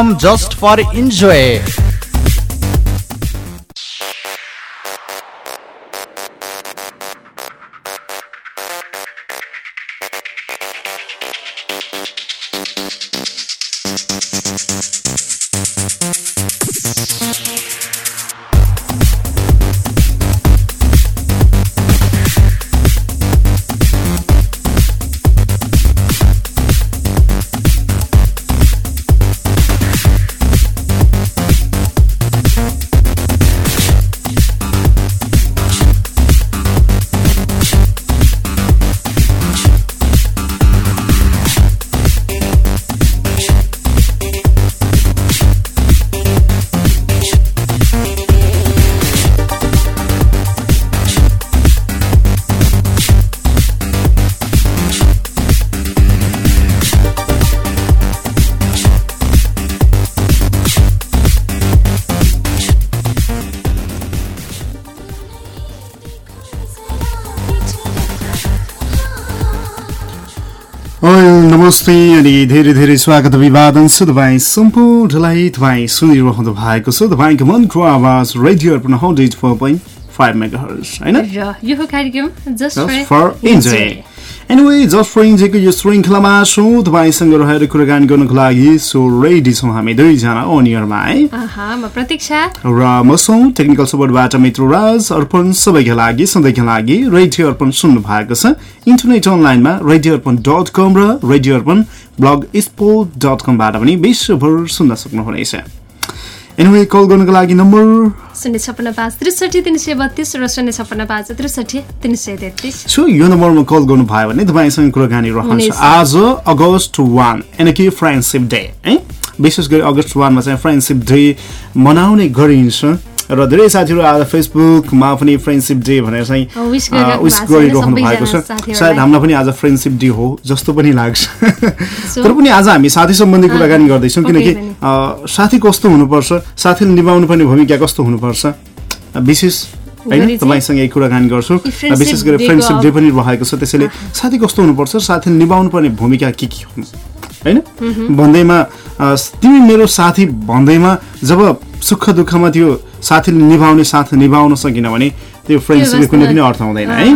कार्यक्रम just for enjoy नमस्ते अनि धेरै धेरै स्वागत अभिवादन छ तपाईँ सम्पूर्णलाई तपाईँ सुनिरहनु भएको छ। तपाईँको मनको आवाज radio Arpan hundred four point five mega होइन? एनिवे जस्ट फर इन्जोयको यो श्रृङ्खलामा छौँ तपाईँसँग रहेर कुराकानी गर्नको लागि सो रेडी छौँ हामी दुईजना ओनियरमा है र म छौँ टेक्निकल सपोर्टबाट मित्र राज अर्पण सबैका लागि सधैँका लागि रेडियो अर्पण सुन्नु भएको छ इन्टरनेट अनलाइनमा रेडियो अर्पण डट कम र radio Arpan blog sport dot कमबाट पनि विश्वभर सुन्न सक्नुहुनेछ एनिवे कल गर्नको लागि नम्बर शून्य छप्पन्न पाँच त्रिसठी तिन सय बत्तिस र शून्य छप्पन्न पाँच त्रिसठी तिन सय तेत्तिस। सो यो नम्बरमा कल गर्नु भयो भने तपाईँसँग कुराकानी रहन्छ। आज अगस्त वान यानि कि फ्रेन्डसिप डे है? विशेष गरी अगस्त वानमा चाहिँ फ्रेन्डसिप डे मनाउने गरिन्छ। र धेरै साथीहरू आज फेसबुकमा पनि फ्रेन्डसिप डे भनेर चाहिँ विस गरिरहनु भएको छ सायद हामीलाई पनि आज फ्रेन्डसिप डे हो जस्तो पनि लाग्छ। तर पनि आज हामी साथी सम्बन्धी कुराकानी गर्दैछौँ किनकि साथी कस्तो हुनुपर्छ? साथीले निभाउनु पर्ने भूमिका कस्तो हुनुपर्छ? विशेष होइन? तपाईँसँग यही कुराकानी गर्छु। विशेष गरी फ्रेन्डसिप डे पनि रहेको छ। त्यसैले साथी कस्तो हुनुपर्छ? साथीले निभाउनु पर्ने भूमिका के के हुन्? होइन? भन्दैमा तिमी मेरो साथी भन्दैमा जब सुख दुःखमा त्यो साथीले निभाउने साथ निभाउन सकिन भने त्यो फ्रेन्डसिपले कुनै पनि अर्थ हुँदैन है?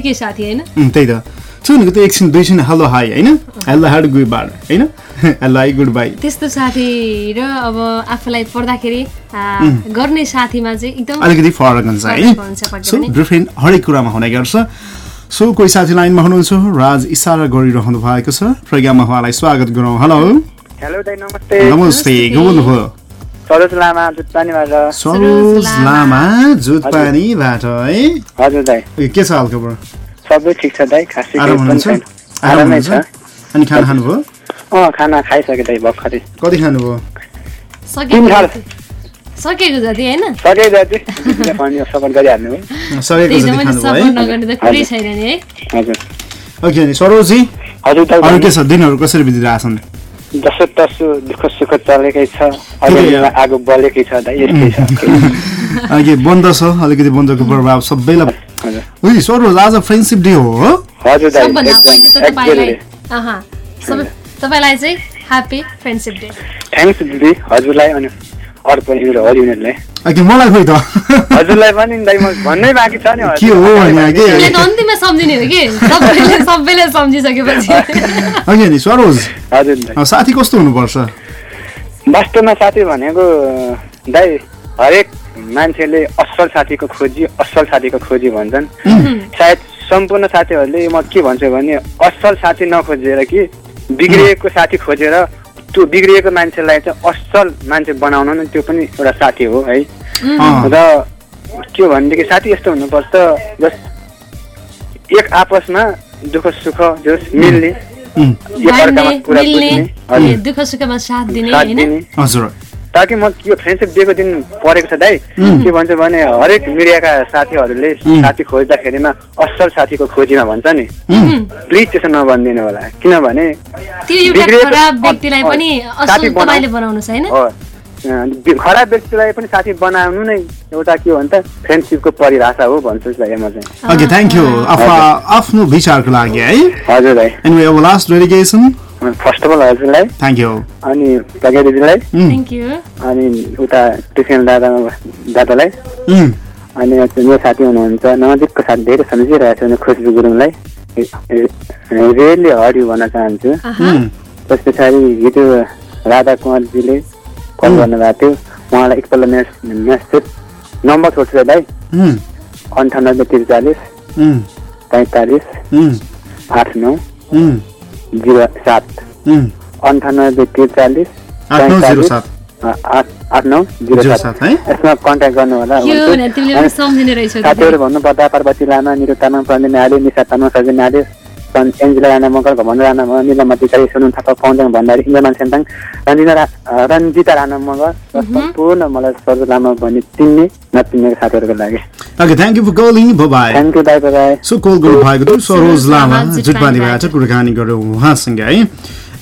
के त्यही त। छ नि त्यो एकछिन दुईछिन हेलो हाई होइन? हेलो हाई गुड बाड होइन? Hello hi good by. त्यस्तो साथी र अब आफूलाई पढ्दाखेरि गर्ने साथीमा चाहिँ एकदम अलिकति फरक हुन्छ है? सो डिफ्रेन्ट हरेक कुरामा हुने गर्छ। सो कोही साथी लाइनमा हुनुहुन्छ राज इसारा गरिरहनु भएको छ। प्रोग्राममा उहाँलाई स्वागत गरौँ। हेलो। हेलो नमस्ते। नमस्ते बोल्नुभयो? सरोज लामा जुटपानीबाट सरोज लामा। जुटपानीबाट है हजुर दाइ के छ हालखबर? सबै ठिक छ दाइ खासै आराम हुनुहुन्छ? आरामै छ। अनि खाना खानुभयो? अँ खाना खाइसके दाइ भर्खरै। कति खानुभयो? सकेको जति। होइन? सकेको जति। सपोर्ट गरिहाल्नु हो सकेको जति खानुभयो है? हजुर। ओके अनि सरोजी हजुर के छ? दिनहरू कसरी बितिरहेछन्? जसो तसो दुःख सुख चलेकै छ आगो बलेकै छ यस्तै छ। अघि बन्द छ अलिकति बन्दको प्रभाव सबैलाई। उही सरोज आज फ्रेन्डसिप डे हो तपाईँलाई चाहिँ ह्याप्पी फ्रेन्डसिप डे थ्याङ्क्स दिदी हजुरलाई अनि अर्पण हल युनियनलाई मलाई खोइ त। हजुरलाई पनि भन्नै बाँकी छ नि के हो भने अन्तिममा सम्झिने हो कि? सबैले सबैले सम्झिसकेपछि। अघि नि सरोज। हजुर साथी कस्तो हुनुपर्छ? वास्तवमा साथी भनेको दाइ हरेक मान्छेले असल साथीको खोजी असल साथीको खोजी भन्छन्। सायद सम्पूर्ण साथीहरूले म के भन्छु भने असल साथी नखोजेर कि बिग्रिएको साथी खोजेर त्यो बिग्रिएको मान्छेलाई चाहिँ असल मान्छे बनाउन नै त्यो पनि एउटा साथी हो है। र के भनेदेखि साथी यस्तो हुनुपर्छ जस एक आपसमा दुःख सुख जस मिल्ने दुःख सुखमा साथ दिने ताकि म यो फ्रेन्डसिप डेको दिन परेको छ दाइ। के भन्छ भने हरेक मिडियाका साथीहरूले साथी खोज्दाखेरिमा असल साथीको खोजीमा भन्छ नि। प्लिज त्यसो नभनिदिनु होला। किनभने खराब व्यक्तिलाई पनि साथी बनाउनु नै एउटा के भन्छ फ्रेन्डसिपको परिभाषा हो भन्छु म चाहिँ। ओके थ्याङ्क यू आफ्नो विचारको लागि है। हजुर भाइ एनिवे अब last dedication first of all हजुरलाई थ्याङ्क यू अनि प्रज्ञा दिदीलाई थ्याङ्क यू अनि उता ट्युसन दादा दादालाई उम्, अनि मेरो साथी हुनुहुन्छ नजिकको साथी धेरै सम्झिरहेको छ खुसबु गुरुङलाई। रियली हरि भन्न चाहन्छु। उम्, त्यस पछाडि हिजो राधा कुमारजीले कल गर्नुभएको थियो। उहाँलाई एकपल्ट मेस मेसेज नम्बर छोड्छु है भाइ। अन्ठानब्बे त्रिचालिस पैँतालिस आठ नौ। जिरो सात। अन्ठानब्बे त्रिचालिस आठ नौ जिरो सात। अ, आठ आठ नौ जिरो जिरो सात। सात है? यसमा कन्ट्याक्ट गर्नु होला। साथीहरू भन्नुपर्दा पार्वती लामा निरु तामाङ प्रनिल आले निशा तामाङ सजिन आले सन् एन्जिला राणा मगर घमण्ड राणा मगर निलम अधिकारी सुनुन थापा पौन्जाङ भण्डारी इन्द्रमान सेन्ताङ रञ्जिता रा- अ, रञ्जिता राणा मगर र सम्पूर्ण मलाई सर्ज लामा भन्ने चिन्ने नचिन्नेको साथीहरूको लागि okay thank you for calling bye thank you bye bye so call गर्नु भएको थियो सरोज लामा जुटपानीबाट। कुराकानी गऱ्यौँ उहाँसँग है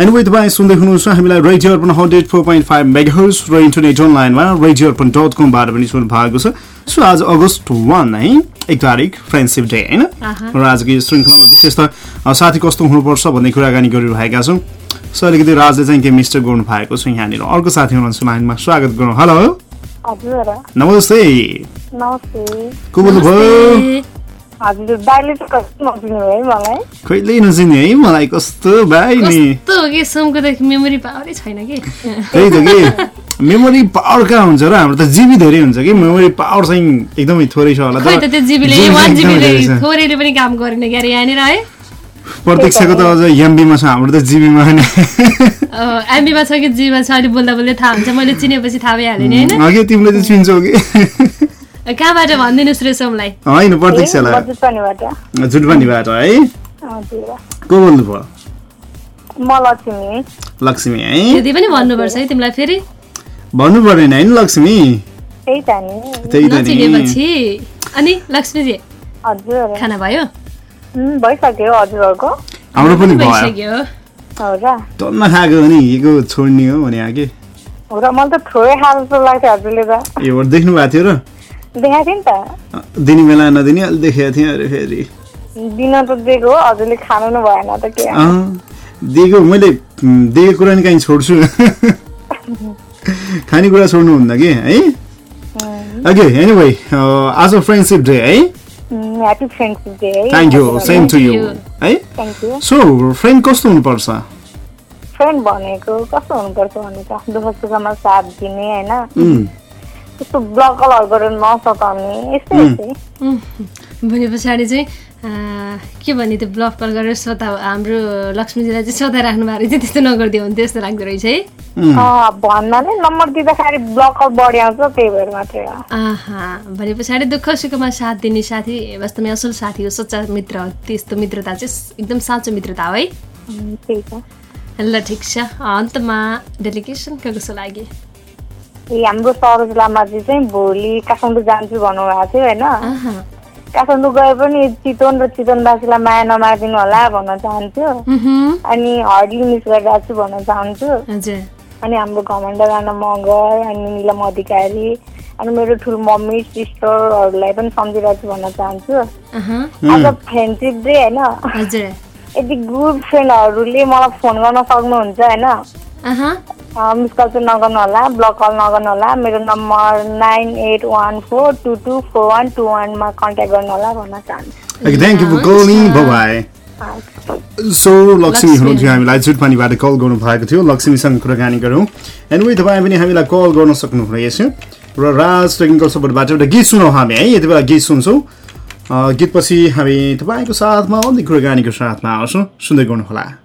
एनिवे तपाईँ सुन्दै हुनुहुन्छ हामीलाई radio Arpan hundred four point five megahertz र इन्टरनेट अनलाइनमा रेडियो अर्पण डट कमबाट पनि सुन्नु भएको छ सो आज अगस्त वान है एक तारिक फ्रेन्डसिप डे होइन। र आजको यो श्रृङ्खलामा विशेष त साथी कस्तो हुनुपर्छ भन्ने कुराकानी गरिरहेका छौँ सो अलिकति राजले चाहिँ के मिस्टेक गर्नु भएको छ यहाँनिर अर्को साथी हुनुहुन्छ लाइनमा स्वागत गरौँ हेलो नमस्ते को बोल्नुभयो कहिल्यै नचिने है मलाई कस्तो भाइ नि त मेमोरी पावरै छैन कि त्यही त कि मेमोरी पावर कहाँ हुन्छ र हाम्रो त जिबी धेरै हुन्छ कि मेमोरी पावर चाहिँ एकदमै थोरै छ होला त त्यो जिबीले। थोरैले पनि काम गरेन क्यारे यहाँनिर है प्रत्यक्षको त अझ एमबीमा छ हाम्रो त जिबीमा होइन एमबीमा छ कि जीमा छ अहिले बोल्दा बोल्दै थाहा हुन्छ मैले चिनेपछि थाहा भइहाल्यो नि होइन अघि तिमीले चाहिँ चिन्छौ कि कहाँबाट भनिदिनुहोस् रे सोमलाई? होइन जुटपानीबाट है? को बोल्नुभयो? म लक्ष्मी। लक्ष्मी है? त्यति पनि भन्नुपर्छ है तिमीलाई फेरि। भन्नु परेन होइन लक्ष्मी? त्यही त नि। अनि लक्ष्मीजी हजुर। खाना भयो? उम्, भइसक्यो हजुरहरूको। हाम्रो पनि भइसक्यो। टन्न खाएको हो नि हिगो छोड्ने हो भने कि हो र मलाई त थोरै खाएको जस्तो लाग्थ्यो हजुरले त। यो देख्नु भएको थियो र। देखाएको थिएँ नि त। दिने बेला नदिने अलि देखेको थिएँ अरे फेरि। दिन त दिएको हो हजुरले खानु नै भएन त के? अँ, दिएको मैले दिएको कुरा नि कहीँ छोड्छु। खानेकुरा छोड्नुहुन्न कि है? ओके एनिवे आज फ्रेन्डसिप डे है? Thank you same to you. है? सो फ्रेन्ड कस्तो हुनुपर्छ? फ्रेन्ड भनेको कस्तो हुनुपर्छ भने त दुःख सुखमा साथ दिने होइन? त्यस्तो ब्लक कलर गरेर नसताउने यस्तै भने पछाडि चाहिँ के भन्ने त्यो ब्लफ कल गरेर सता हाम्रो लक्ष्मीजीलाई चाहिँ सता राख्नु भएको रहेछ। त्यस्तो नगरिदियो भने त्यस्तो लाग्दो रहेछ है। भन्नाले नम्बर दिँदाखेरि ब्लक कल बढी आउँछ त्यही भएर मात्रै भने पछाडि दुःख सुखमा साथ दिने साथी वास्तवमा असल साथी हो सच्चा मित्र हो। त्यस्तो मित्रता चाहिँ एकदम साँचो मित्रता हो है। ल ठिक छ। अन्तमा डेलिगेसन कसो लागि? हाम्रो सरोज लामाजी चाहिँ भोलि काठमाडौँ जान्छु भन्नुभएको थियो होइन काठमाडौँ गए पनि चितवन र चितवनवासीलाई माया नमारिदिनु होला भन्न चाहन्छु अनि हर्डली मिस गरिरहेको छु भन्न चाहन्छु हजुर अनि हाम्रो घमण्ड राणा मगर अनि निलम अधिकारी अनि मेरो ठुलो मम्मी सिस्टरहरूलाई पनि सम्झिरहेको छु भन्न चाहन्छु आज फ्रेन्डसिप डे होइन हजुर यदि गुड फ्रेन्डहरूले मलाई फोन गर्न सक्नुहुन्छ होइन मिस कल चाहिँ नगर्नु होला ब्लक कल नगर्नु होला मेरो number nine eight one four two two four one two वानमा कन्ट्याक्ट गर्नु होला भन्न चाहन्छु okay thank you for calling bye so Lakshmi हुनुहुन्थ्यो हामीलाई जुटपानीबाट कल गर्नु भएको थियो। लक्ष्मीसँग कुराकानी गरौँ। एन्ड वे तपाईँ पनि हामीलाई कल गर्न सक्नुहुनेछ र राज टेक्निकल सपोर्टबाट एउटा गीत सुनौँ हामी है। यति बेला गीत सुन्छौँ। अ, गीतपछि हामी तपाईँको साथमा अन्य कुराकानीको साथमा आउँछौँ। सुन्दै गर्नुहोला।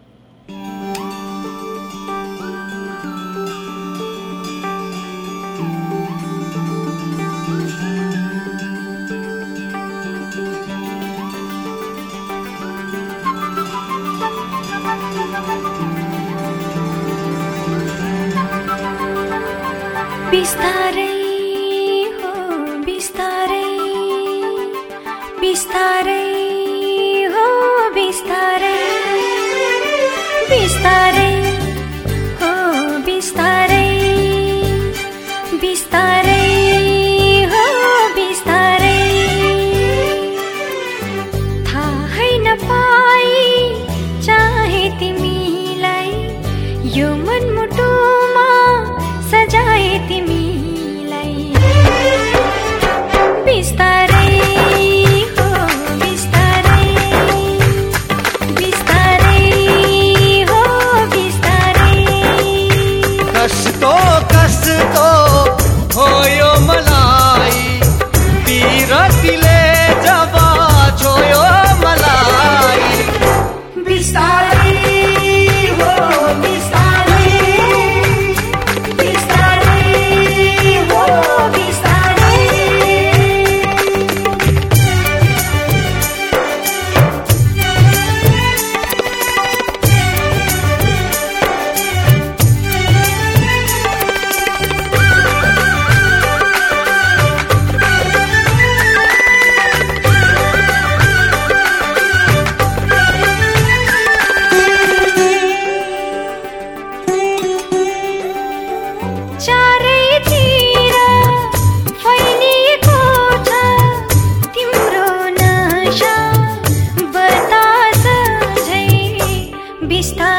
बिस्तारै हो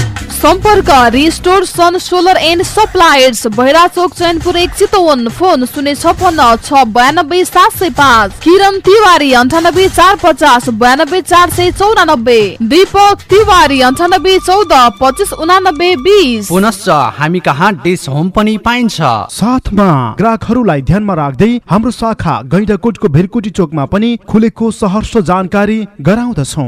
सम्पर्क restore sun solar and suppliers Bhairachok Chainpur एक चितवन फोन शून्य छपन्न छ बयानब्बे सात सय पाँच। किरण तिवारी अन्ठानब्बे चार पचास बयानब्बे चार सय चौरानब्बे। दीपक तिवारी अन्ठानब्बे चौध पच्चिस उनानब्बे बिस। पुनश्च हामी कहाँ डिस होम पनि पाइन्छ। साथमा ग्राहकहरूलाई ध्यानमा राख्दै हाम्रो शाखा गैंडाकोटको भेरकोटी चोकमा पनि खुलेको सहर्ष जानकारी गराउँदछौ।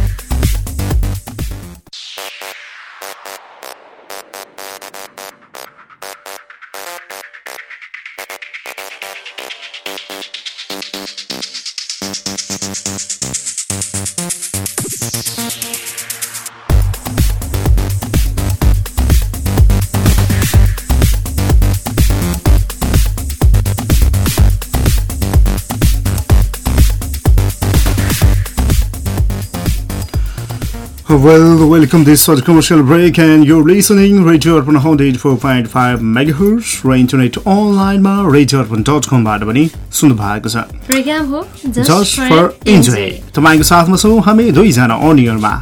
Well, welcome this the commercial break and you're listening Radio Urban 184.5 MHz र इन्टरनेट अनलाइनमा अर्पण डट कमबाट पनि सुन्नु भएको छ। प्रोग्राम हो जस्ट फर इन्जोय तपाईँको साथमा छौँ हामी दुईजना अनियरमा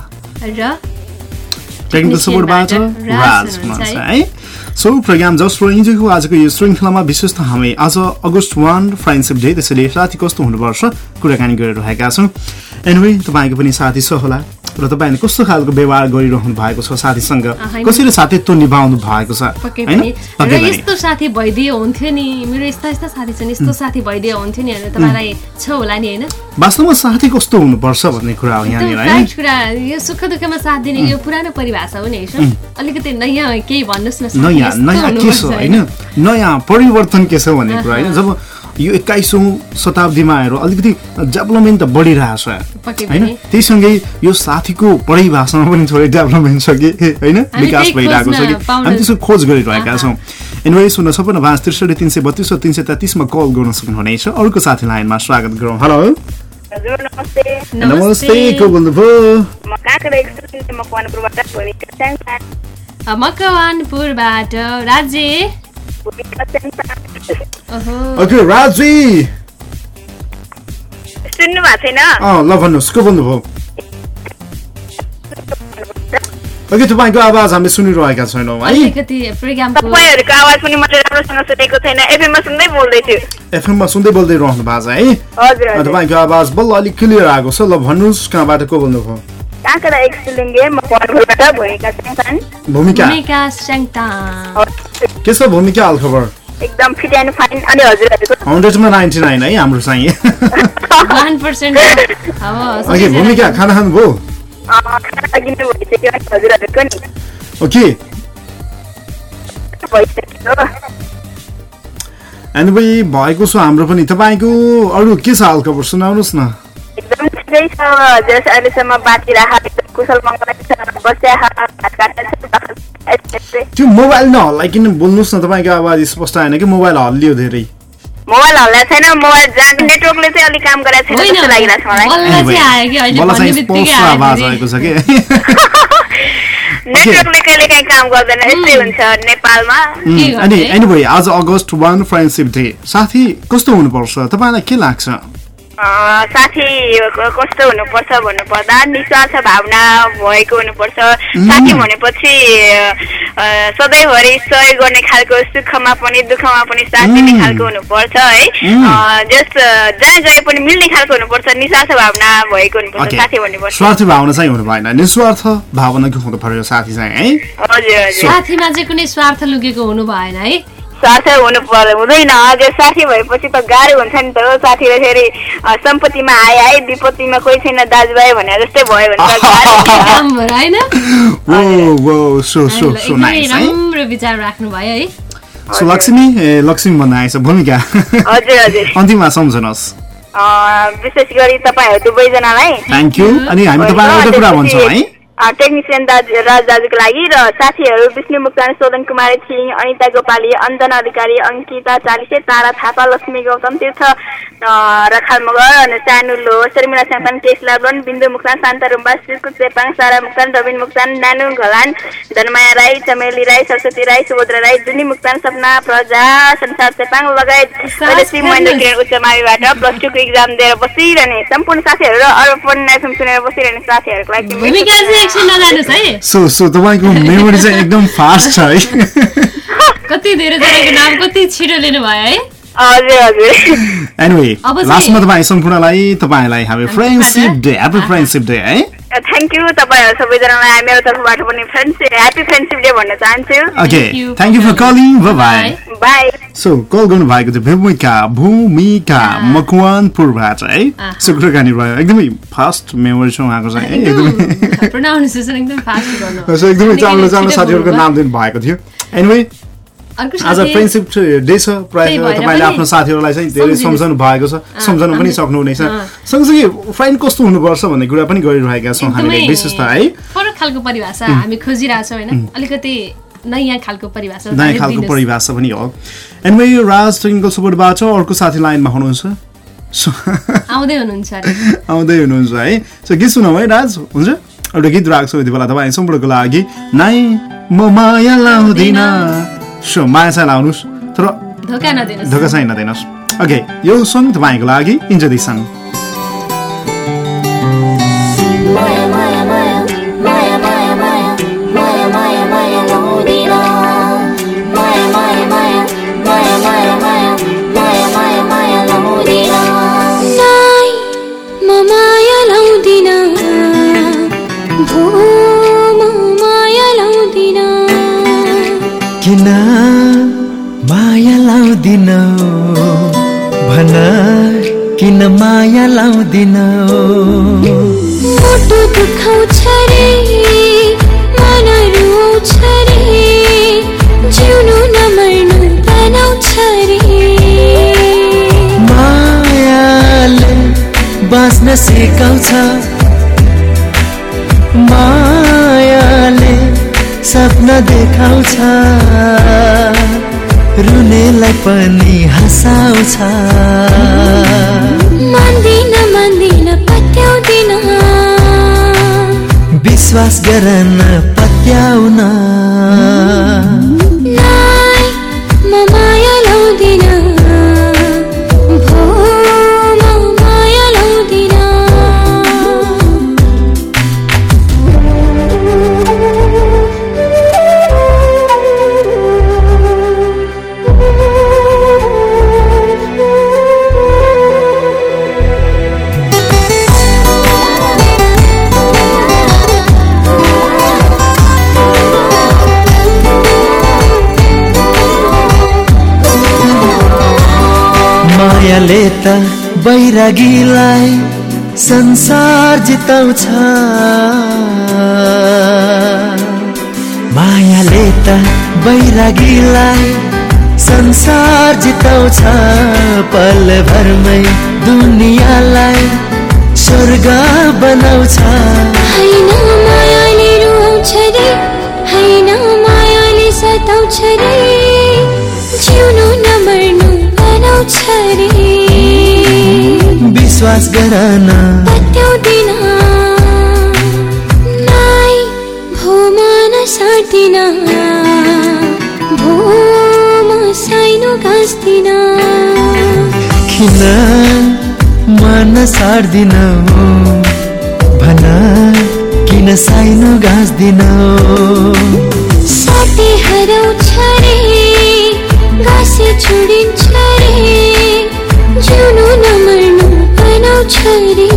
र टेक्निकल सपोर्टबाट राज हुनुहुन्छ है? सो प्रोग्राम जस्ट फर इन्जोयको आजको यो श्रृङ्खलामा विशेष त हामी आज अगस्त वान फ्रेन्डसिप डे त्यसैले साथी कस्तो हुनुपर्छ कुराकानी गरिरहेका छौँ। एनिवे तपाईँको पनि साथी छ होला। र तपाईँले कस्तो खालको व्यवहार गरिरहनु भएको छ साथीसँग। कसरी साथीत्व निभाउनु भएको छ। यस्तो साथी भइदियो हुन्थ्यो नि। मेरो यस्ता यस्ता साथी छन्। यस्तो साथी भइदियो हुन्थ्यो नि। तपाईँलाई छ होला नि होइन? वास्तवमा साथी कस्तो हुनुपर्छ भन्ने कुरा हो यहाँनिर कुरा। यो सुख दुःखमा साथ दिने यो पुरानो परिभाषा हो नि अलिकति नयाँ केही भन्नुहोस् न। नयाँ नयाँ के छ होइन? नयाँ परिवर्तन के छ भन्ने कुरा होइन? जब यो एक्काइसौँ शताब्दीमा आएर अलिकति डेभलपमेन्ट त बढिरहेछ। होइन? पनि। त्यहीसँगै यो साथीको परिभाषामा पनि थोरै डेभलपमेन्ट छ कि? होइन? विकास त्यही भइरहेको छ कि? हामी त्यसको खोज गरिरहेका छौँ। एनवाइस हुन सपन्न पाँच त्रिसठी तिन सय बत्तिस र तिन सय तेत्तिसमा कल गर्न सक्नुहुनेछ। अर्को साथी लाइनमा स्वागत गरौँ। हेलो नमस्ते। नमस्ते को बोल्नुभयो? मकवानपुरबाट राज्य ओके राजी? सुन्नु भएको छैन? अँ ल भन्नुहोस् को बोल्नुभयो? ओके तपाईँको आवाज हामी सुनिरहेका छैनौँ है? तपाईँहरूको आवाज पनि मैले राम्रोसँग सुनेको छैन एफएममा सुन्दै बोल्दैछु एफएममा सुन्दै बोल्दै रहनु भएको छ है? हजुर हजुर। तपाईँको आवाज बल्ल अलिक क्लियर आएको छ ल भन्नुहोस् कहाँबाट को बोल्नुभयो? काँक्रा एक्सलिङ्गे मकवानपुरबाट भूमिका। के छ भूमिका हालखबर एकदम फिट एन्ड फाइन अनि हजुरहरूको? हन्ड्रेडमा नाइन्टी नाइन है हाम्रो चाहिँ। वान पर्सेन्ट अब ओके सबैजना- भूमिका खाना खानुभयो? अँ, खाना गिन्नु भइसक्यो अनि हजुरहरूको नि? ओके। भइसक्यो। भएको छ हाम्रो पनि तपाईँको। अरू के छ हालखबर सुनाउनुहोस् न। एकदम ठिकै छ जस अहिलेसम्म बाँकी राख कुशल मङ्गल छ बस्या हात काट्दा त्यो मोबाइल नहल्लाइकन बोल्नुहोस् न तपाईँको आवाज स्पष्ट आएन कि? मोबाइल हल्लियो धेरै। मोबाइल हल्ला छैन मोबाइल जहाँको नेटवर्कले चाहिँ अलिक काम गरेको छैन होइन जस्तो लागिरहेको छ मलाई। बल्ल चाहिँ आयो कि अहिले मलाई चाहिँ भन्ने बित्तिकै स्पष्ट आयो आवाज फेरि। आएको छ कि? नेटवर्कले कहिले काहीँ काम गर्दैन यस्तै हुन्छ नेपालमा। अनि एनिवे आज अगस्त वान फ्रेन्डसिप डे साथी कस्तो हुनुपर्छ? तपाईँलाई के लाग्छ? साथी कस्तो हुनुपर्छ भन्नुपर्दा निस्वार्थ भावना भएको हुनुपर्छ। साथी भनेपछि सधैँभरि सहयोग गर्ने खालको सुखमा पनि दुःखमा पनि साथ दिने खालको हुनुपर्छ है। जस जहाँ गए पनि मिल्ने खालको हुनुपर्छ निस्वार्थ भावना भएको हुनुपर्छ साथी भन्नुपर्छ स्वार्थी भावना चाहिँ हुनु भएन। निस्वार्थ भावनाको हुनु पर्यो साथी चाहिँ है? हजुर साथीमा चाहिँ कुनै स्वार्थ लुकेको हुनु भएन है? स्वार्थ हुनु पर्यो हुँदैन। हजुर साथी भएपछि त गाह्रो हुन्छ नि त। हो साथीले फेरि सम्पत्तिमा आए है विपत्तिमा कोही छैन दाजुभाइ भनेर जस्तै भयो भने राम्रो विचार है। सो लक्ष्मी ए लक्ष्मी भन्न आएछ भूमिका हजुर हजुर। अन्तिममा सम्झनुहोस्। विशेष गरी तपाईँहरू दुवैजनालाई। थ्याङ्क यू अनि हामी तपाईँलाई एउटा कुरा भन्छौँ है? टेक्निसियन दाजु राज दाजुको लागि र साथीहरू विष्णु मुक्तान सोदन कुमारी छिङ अनिता गोपाली अञ्जना अधिकारी अङ्किता चालिसे तारा थापा लक्ष्मी गौतम तीर्थ रखाल मगर अनि सानु लो शर्मिला स्याङ्तान केस लाब्लन बिन्दु मुक्तान शान्ता रुम्बा श्रीकुट चेपाङ सारा मुक्तान रविन मुक्तान नानु घलान धनमाया राई चमेली राई सरस्वती राई सुभद्रा राई जुनी मुक्तान सपना प्रजा संसार चेपाङ लगायत श्री महेन्द्र किरण उच्च माविबाट प्लस टूको इक्जाम दिएर बसिरहने सम्पूर्ण साथीहरू र अर्पण एफएम सुनेर बसिरहने साथीहरूको लागि एकछिन नजानुहोस् है? सो सो तपाईँको मेमोरी चाहिँ एकदम फास्ट छ है। कति धेरैजनाको नाम कति छिटो लिनु भयो है? हजुर हजुर। एनिवे अब चाहिँ- लास्टमा तपाईँ सम्पूर्णलाई तपाईँलाई हामी friendship day happy friendship day है। थ्याङ्क यू तपाईँहरू सबैजनालाई मेरो तर्फबाट पनि फ्रेन्डसिप ह्याप्पी फ्रेन्डसिप डे भन्न चाहन्छु। Okay thank you for calling bye bye so call गर्नु भएको थियो भूमिका भूमिका मकवानपुरबाट है? सो कुराकानी भयो। एकदमै फास्ट मेमोरी छ उहाँको चाहिँ है? एकदमै एकदम चाम्रो चाम्रो साथीहरूको नाम दिनु भएको थियो। एनिवे आज फ्रेन्डसिप डे छ प्रायः तपाईँले आफ्नो साथीहरूलाई चाहिँ धेरै सम्झाउनु भएको छ। सम्झाउनु पनि सक्नुहुनेछ। सँगसँगै फ्रेन्ड कस्तो हुनुपर्छ भन्ने कुरा पनि गरिरहेका छौँ हामीले एकदमै विशेष त है? फरक खालको परिभाषा हामी खोजिरहेछौँ होइन? अलिकति नयाँ खालको परिभाषा नयाँ खालको। परिभाषा पनि हो। एनवे राज टेक्निकल सपोर्टबाट अर्को साथी लाइनमा हुनुहुन्छ। सो आउँदै हुनुहुन्छ आउँदै हुनुहुन्छ है। सो गीत सुनौ है राज। हुन्छ? एउटा गीत राख्छु यति बेला तपाईँ सम्पूर्णको लागि। नाइ म माया लाउँदिन। सो माया चाहिँ लाउनुहोस्। तर धोका नदिनुहोस्। धोका चाहिँ नदिनुहोस्। ओके यो सङ्ग तपाईँको लागि इन्जोय दिस सङ्ग किन माया लाउँदिनौ। मुटु दुखाउँछ रे मन रुवाउँछ रे जिउनु नमर्नु तनाउँछ रे। मायाले बाँच्न सिकाउँछ। मायाले सपना देखाउँछ। रुनेलाई पनि हँसाउँछ। मान्दिन मान्दिन पत्याउँदिन विश्वास गर न पत्याउन त बैरागीलाई संसार जिताउँछ। मायाले त बैरागीलाई संसार जिताउँछ। पल भरमै दुनियाँलाई स्वर्ग बनाउँछ। हैन मायाले रुवाउँछ रे हैन मायाले सताउँछ रे। जिउनु नमर्नु बनाउँछ रे। विश्वास गर न पत्याउँदिन। नाइ भो मन साट्दिन भो म साइनो गाँस्दिन किन मन सार्दिनौ। भन किन साइनो गाँस्दिनौ साथी हराउँछ रे गाँसे छोडिन्छ रे नमर्नु रे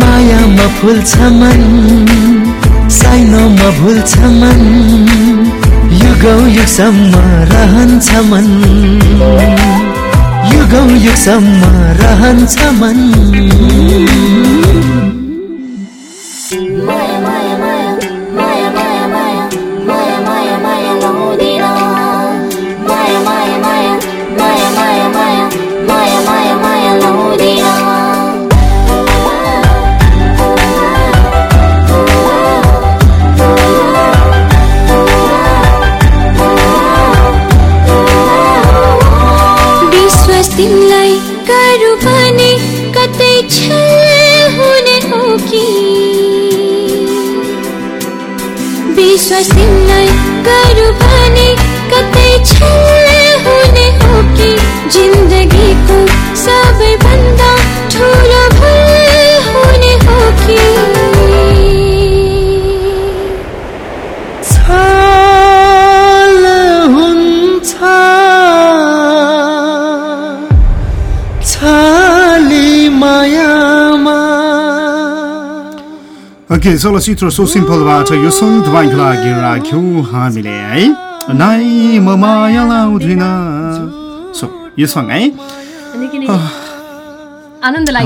मायामा फुल्छ मन साइनोमा भुल्छ मन युगौ युगसम्म रहन्छ मन। युगौ युगसम्म रहन्छ मन। गरु भने कतै छल हुने जिन्दगीको सबैभन्दा ठुलो ओके चलचित्र सो सिम्पलबाट यो सङ्ग तपाईँको लागि राख्यौँ हामीले है नाइ म माया लाउँदिन सो यो सङ्ग है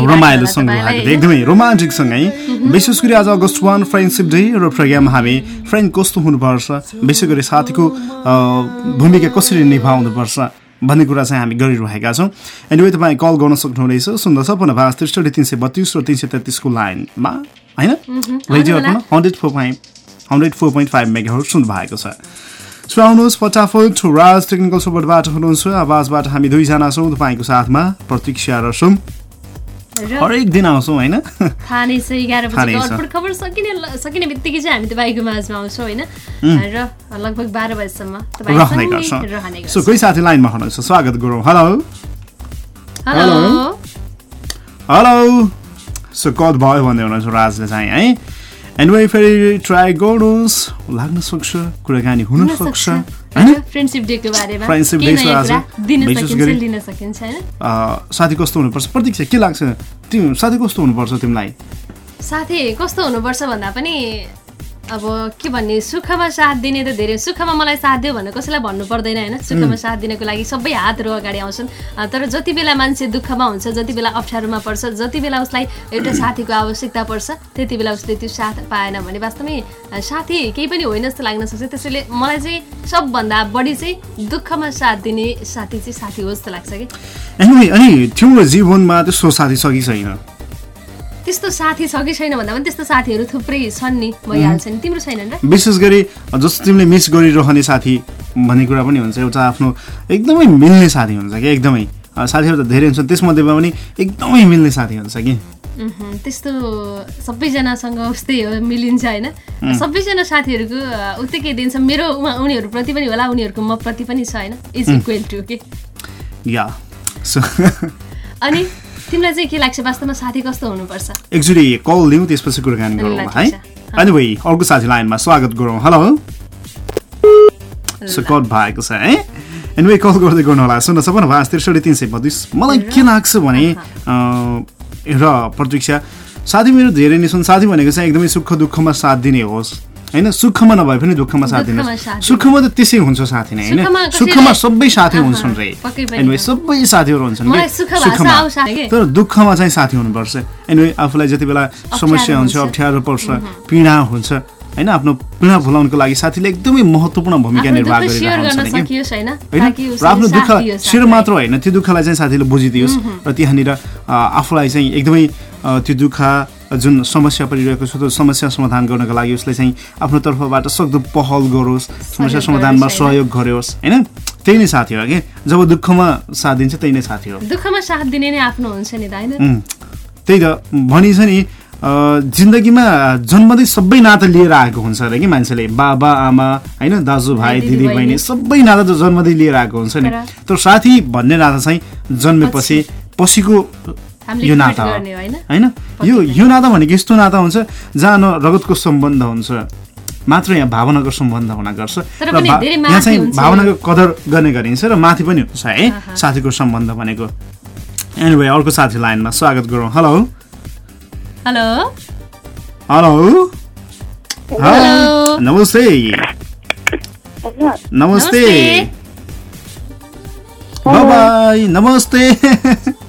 रमाइलो सङ्ग भएको थियो एकदमै रोमान्टिक सङ्ग है विशेष गरी आज अगस्त वान फ्रेन्डसिप डे र प्रोग्राम हामी फ्रेन्ड कस्तो हुनुपर्छ विशेष गरी साथीको भूमिका कसरी निभाउनुपर्छ भन्ने कुरा चाहिँ हामी गरिरहेका छौँ एनिवे तपाईँ कल गर्न सक्नुहुनेछ सुन्दा सपना भाष त्रिसठी तिन सय बत्तिस र तिन सय तेत्तिसको लाइनमा होइन? Radio hundred four five hundred four point five megahertz सुन्नु भएको छ। सो आउनुहोस् फटाफट राज टेक्निकल सपोर्टबाट हुनुहुन्छ। आवाजबाट हामी दुईजना छौँ तपाईँको साथमा प्रतीक्षा र सुम। हरेक दिन आउँछौँ होइन? थाहा नै छ एघार थाहा नै बजीको छ। अटपट खबर सकिने सकिने बित्तिकै चाहिँ हामी तपाईँको माझमा आउँछौँ होइन? उम्। र लगभग बाह्र बजीसम्म रहने गर्छौँ। सो कोही साथी लाइनमा हुनुहुन्छ स्वागत गरौँ। हेलो हेलो हेलो सकत भयो भन्दै हुनुहुन्छ राजले चाहिँ है? एन्ड वे फेरि ट्राई गर्नुहोस्। लाग्न सक्छ कुराकानी हुनसक्छ साथी कस्तो हुनुपर्छ? प्रतीक्षा के लाग्छ? साथी कस्तो हुनुपर्छ तिमीलाई? साथी कस्तो हुनुपर्छ भन्दा पनि अब के भन्ने सुखमा साथ दिने त धेरै सुखमा मलाई साथ दियो भनेर कसैलाई भन्नु पर्दैन होइन? सुखमा. साथ दिनको लागि सबै हातहरू अगाडि आउँछन्। तर जति बेला मान्छे दुःखमा हुन्छ जति बेला अप्ठ्यारोमा पर्छ जति बेला उसलाई एउटा साथीको आवश्यकता पर्छ त्यति बेला उसले त्यो साथ पाएन भने वास्तवमै साथी केही पनि होइन जस्तो लाग्न सक्छ। त्यसैले मलाई चाहिँ सबभन्दा बढी चाहिँ दुःखमा साथ दिने साथी चाहिँ साथी हो जस्तो लाग्छ कि। अनि तिम्रो जीवनमा त्यस्तो साथी छैन त्यस्तो साथी छ कि छैन भन्दा पनि त्यस्तो साथीहरू थुप्रै छन् नि भइहाल्छ नि। तिम्रो छैनन् र विशेष गरी जस्तो तिमीले मिस गरिरहने साथी भन्ने कुरा पनि हुन्छ एउटा आफ्नो एकदमै मिल्ने साथी हुन्छ कि एकदमै। साथीहरू त धेरै हुन्छन् त्यसमध्येमा पनि एकदमै मिल्ने साथी हुन्छ कि। त्यस्तो सबैजनासँग उस्तै हो मिलिन्छ होइन. सबैजना साथीहरूको उत्तिकै दिन्छ मेरो उनीहरूप्रति पनि होला उनीहरूको म प्रति पनि छ होइन। इज. इक्वेल टु के या अनि तिमीलाई चाहिँ के लाग्छ? वास्तवमा साथी कस्तो हुनुपर्छ? एकचोटि कल लिउँ त्यसपछि कुराकानी गरौँ है? अनि भाइ अर्को साथी लाइनमा स्वागत गरौँ। हेलो सो कट भएको छ है? एनिवे कल गर्दै गर्नु होला सुन्न सपन भास त्रिसठी तिन सय बत्तिस। मलाई के लाग्छ भने र प्रतीक्षा साथी मेरो धेरै नै छन् साथी भनेको चाहिँ एकदमै सुख दुःखमा साथ दिने होस्। होइन सुखमा नभए पनि दुःखमा साथ दिने दुःखमा साथ दिने। सुखमा त त्यसै हुन्छ साथी नै होइन सुखमा सबै साथी हुन्छन् रे एनिवे। सबै साथीहरू हुन्छन् छ, सुखमा? तर दुःखमा चाहिँ साथी हुनुपर्छ एनिवे आफूलाई जति बेला समस्या हुन्छ। अप्ठ्यारो पर्छ पीडा हुन्छ होइन आफ्नो पीडा भुलाउनको लागि साथीले एकदमै महत्त्वपूर्ण भूमिका निर्वाह गरिरहेको उसले आफ्नो दुःख सेयर आफूलाई। मात्र होइन त्यो दुःखलाई चाहिँ साथीले बुझिदियोस्। र त्यहाँनिर आफूलाई चाहिँ एकदमै त्यो दुःख जुन समस्या परिरहेको छ त्यो समस्या समाधान गर्नको लागि उसले चाहिँ आफ्नो तर्फबाट सक्दो पहल गरोस् समस्या समाधानमा? सहयोग गरोस् होइन? त्यही नै साथी हो कि जब दुःखमा साथ दिन्छ त्यही नै साथी हो। दुःखमा साथ दिने नै आफ्नो हुन्छ नि त्यही त। भनिन्छ नि जिन्दगीमा जन्मदै सबै नाता लिएर आएको हुन्छ अरे कि मान्छेले? बाबा आमा होइन? दाजुभाइ दिदी, दिदी बहिनी बहिनी। सबै नाता त जन्मदै लिएर आएको हुन्छ नि। तर- साथी भन्ने नाता चाहिँ जन्मेपछि पछिको यो नाता होइन? यो यो नाता भनेको यस्तो नाता हुन्छ जहाँ न रगतको सम्बन्ध हुन्छ मात्र यहाँ भावनाको सम्बन्ध हुन गर्छ। र यहाँ चाहिँ। भावनाको कदर गर्ने गरिन्छ र माथि पनि हुन्छ है। साथीको सम्बन्ध भनेको। एनिवे अर्को साथी लाइनमा स्वागत गरौँ। Hello hello hello hello. नमस्ते। नमस्ते। बाई नमस्ते।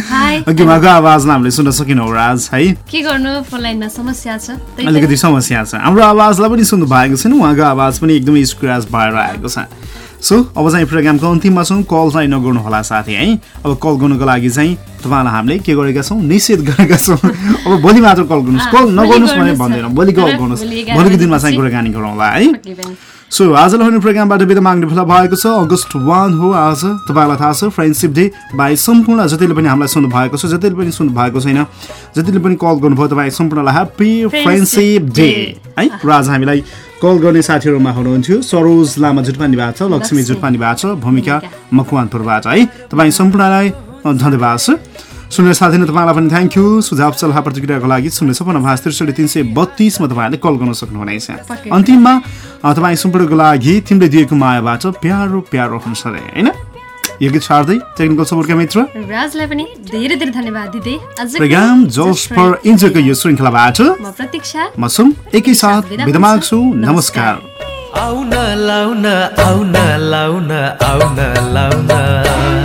अघि उहाँको आवाजलाई हामीले सुन्न सकेनौँ राज है? के गर्नु? फोन लाइनमा समस्या छ। अलिकति समस्या छ। हाम्रो आवाजलाई पनि सुन्नु भएको छैन। उहाँको आवाज पनि एकदमै स्क्राच भएर आएको छ। सो अब चाहिँ प्रोग्रामको अन्तिममा छौँ। कल चाहिँ नगर्नु होला साथी है? अब कल गर्नुको लागि चाहिँ तपाईँलाई हामीले के गरेका छौँ? निषेध गरेका छौँ। अब भोलि मात्र कल गर्नुहोस्। कल नगर्नुहोस् भने गर्नुहोस्। भन्दैनौँ। भोलि कल गर्नुहोस्। भोलिको दिनमा चाहिँ कुराकानी गरौँला है। सो आजलाई हुने प्रोग्रामबाट बिदा माग्ने बेला भएको छ अगस्त वान हो आज तपाईँलाई थाहा छ फ्रेन्डसिप डे बाई सम्पूर्ण जतिले पनि हामीलाई सुन्नु भएको छ जतिले पनि सुन्नु भएको छैन जतिले पनि कल गर्नुभयो तपाईँ सम्पूर्णलाई ह्याप्पी फ्रेन्डसिप डे है र आज हामीलाई कल गर्ने साथीहरूमा हुनुहुन्थ्यो सरोज लामा जुटपानीबाट लक्ष्मी जुटपानीबाट भूमिका मकवानपुरबाट है तपाईँ सम्पूर्णलाई धन्यवाद छ सुनेर साथी नै तपाईँलाई पनि थ्याङ्क यू सुझाव सल्लाह प्रतिक्रियाको लागि शून्य सपन्न भाष त्रिसठी तिन सय बत्तिसमा तपाईँहरूले कल गर्न सक्नुहुनेछ। अन्तिममा तपाईँ सम्पूर्णको लागि तिमीले दिएको मायाबाट प्यारो प्यारो हुन्छ अरे होइन? यो गीत छाड्दै टेक्निकल सपोर्टका मित्र। राजलाई पनि धेरै धेरै धन्यवाद दिँदै। आजको प्रोग्राम जोस फर इन्जोयको यो श्रृङ्खलाबाट म प्रतीक्षा। म सुम एकैसाथ बिदा माग्छु। नमस्कार। आउन लाउन आउन लाउन आउन लाउन।